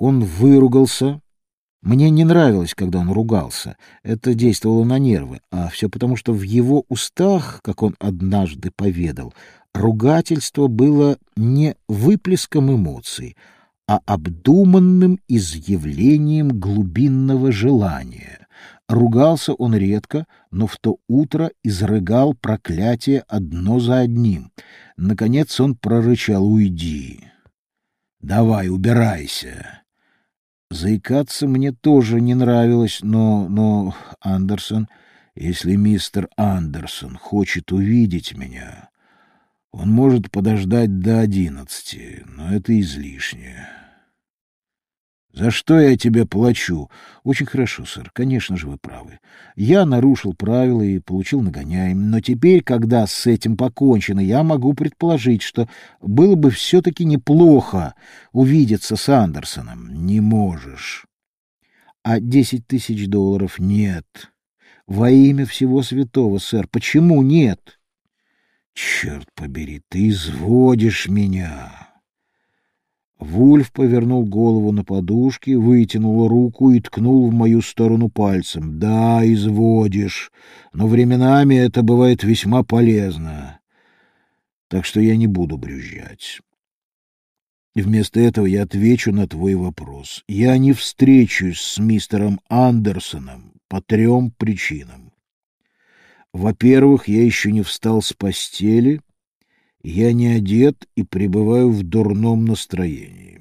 Он выругался. Мне не нравилось, когда он ругался. Это действовало на нервы, а все потому, что в его устах, как он однажды поведал, ругательство было не выплеском эмоций, а обдуманным изъявлением глубинного желания. Ругался он редко, но в то утро изрыгал проклятие одно за одним. Наконец он прорычал «Уйди! Давай, убирайся!» Заикаться мне тоже не нравилось, но... но, Андерсон, если мистер Андерсон хочет увидеть меня, он может подождать до одиннадцати, но это излишнее. За что я тебе плачу? Очень хорошо, сэр. Конечно же, вы правы. Я нарушил правила и получил нагоняем. Но теперь, когда с этим покончено, я могу предположить, что было бы все-таки неплохо увидеться с Андерсоном. Не можешь. А десять тысяч долларов нет. Во имя всего святого, сэр. Почему нет? Черт побери, ты изводишь меня. Вульф повернул голову на подушке, вытянул руку и ткнул в мою сторону пальцем. «Да, изводишь, но временами это бывает весьма полезно. Так что я не буду брюзжать. Вместо этого я отвечу на твой вопрос. Я не встречусь с мистером Андерсоном по трем причинам. Во-первых, я еще не встал с постели, я не одет и пребываю в дурном настроении.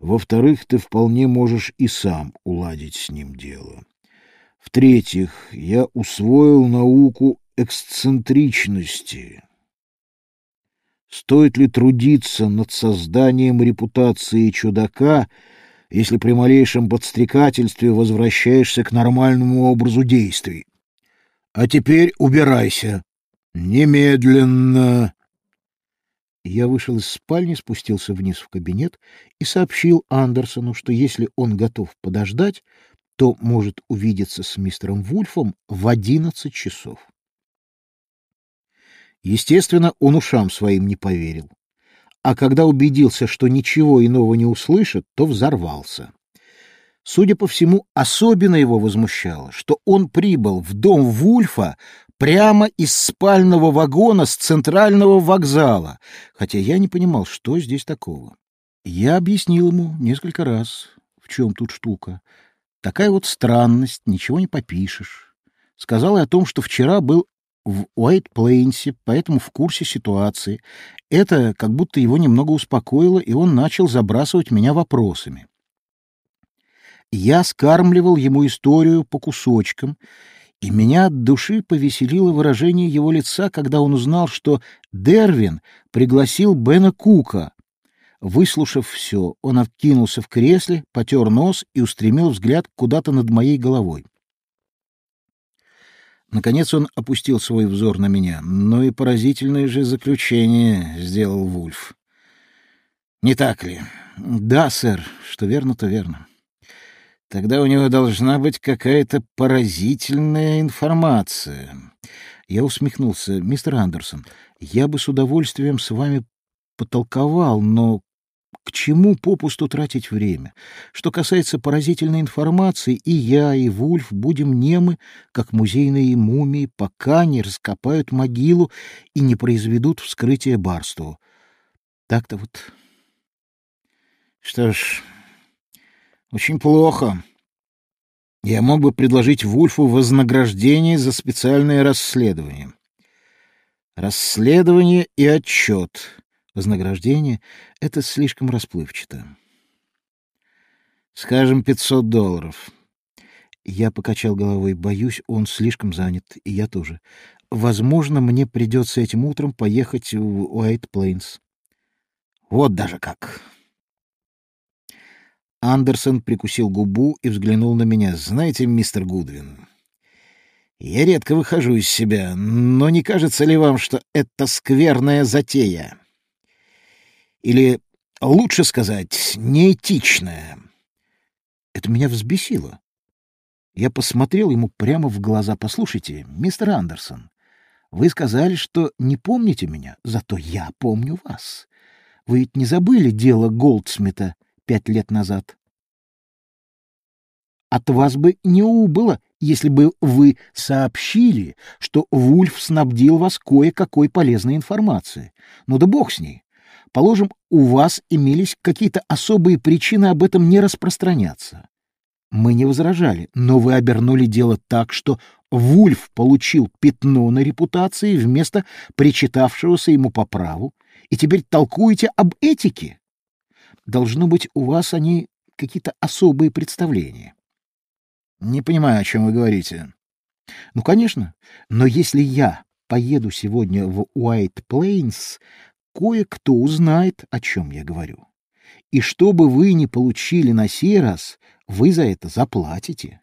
Во-вторых, ты вполне можешь и сам уладить с ним дело. В-третьих, я усвоил науку эксцентричности. Стоит ли трудиться над созданием репутации чудака, если при малейшем подстрекательстве возвращаешься к нормальному образу действий? А теперь убирайся. Немедленно. Я вышел из спальни, спустился вниз в кабинет и сообщил Андерсону, что если он готов подождать, то может увидеться с мистером Вульфом в одиннадцать часов. Естественно, он ушам своим не поверил. А когда убедился, что ничего иного не услышит, то взорвался. Судя по всему, особенно его возмущало, что он прибыл в дом Вульфа прямо из спального вагона с центрального вокзала, хотя я не понимал, что здесь такого. Я объяснил ему несколько раз, в чем тут штука. Такая вот странность, ничего не попишешь. Сказал и о том, что вчера был в Уайт-Плейнсе, поэтому в курсе ситуации. Это как будто его немного успокоило, и он начал забрасывать меня вопросами. Я скармливал ему историю по кусочкам, и меня от души повеселило выражение его лица, когда он узнал, что Дервин пригласил Бена Кука. Выслушав все, он откинулся в кресле, потер нос и устремил взгляд куда-то над моей головой. Наконец он опустил свой взор на меня. «Ну и поразительное же заключение сделал Вульф. Не так ли?» «Да, сэр, что верно, то верно». Тогда у него должна быть какая-то поразительная информация. Я усмехнулся. Мистер Андерсон, я бы с удовольствием с вами потолковал, но к чему попусту тратить время? Что касается поразительной информации, и я, и Вульф будем немы, как музейные мумии, пока не раскопают могилу и не произведут вскрытие барству. Так-то вот. Что ж, очень плохо. Я мог бы предложить Вульфу вознаграждение за специальное расследование. Расследование и отчет. Вознаграждение — это слишком расплывчато. Скажем, пятьсот долларов. Я покачал головой. Боюсь, он слишком занят, и я тоже. Возможно, мне придется этим утром поехать в Уайт Плейнс. Вот даже как. Андерсон прикусил губу и взглянул на меня. «Знаете, мистер Гудвин, я редко выхожу из себя, но не кажется ли вам, что это скверная затея? Или, лучше сказать, неэтичная?» Это меня взбесило. Я посмотрел ему прямо в глаза. «Послушайте, мистер Андерсон, вы сказали, что не помните меня, зато я помню вас. Вы ведь не забыли дело Голдсмита пять лет назад. от вас бы не убыло, если бы вы сообщили, что Вульф снабдил вас кое-какой полезной информацией. Ну да бог с ней. Положим, у вас имелись какие-то особые причины об этом не распространяться. Мы не возражали, но вы обернули дело так, что Вульф получил пятно на репутации вместо причитавшегося ему по праву, и теперь толкуете об этике. Должно быть, у вас они какие-то особые представления. Не понимаю, о чем вы говорите. Ну, конечно, но если я поеду сегодня в Уайт Плейнс, кое-кто узнает, о чем я говорю. И что бы вы ни получили на сей раз, вы за это заплатите.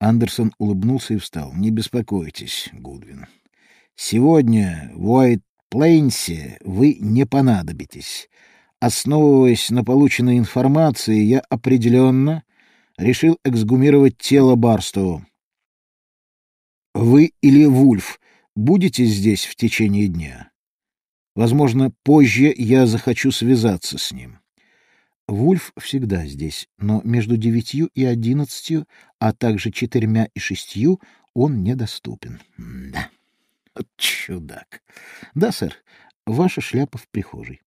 Андерсон улыбнулся и встал. «Не беспокойтесь, Гудвин. Сегодня в Уайт-Плейнсе вы не понадобитесь. Основываясь на полученной информации, я определенно решил эксгумировать тело Барстоу. Вы или Вульф будете здесь в течение дня. Возможно, позже я захочу связаться с ним. Вульф всегда здесь, но между девятью и одиннадцатью, а также четырьмя и шестью он недоступен. Да, чудак. Да, сэр, ваша шляпа в прихожей.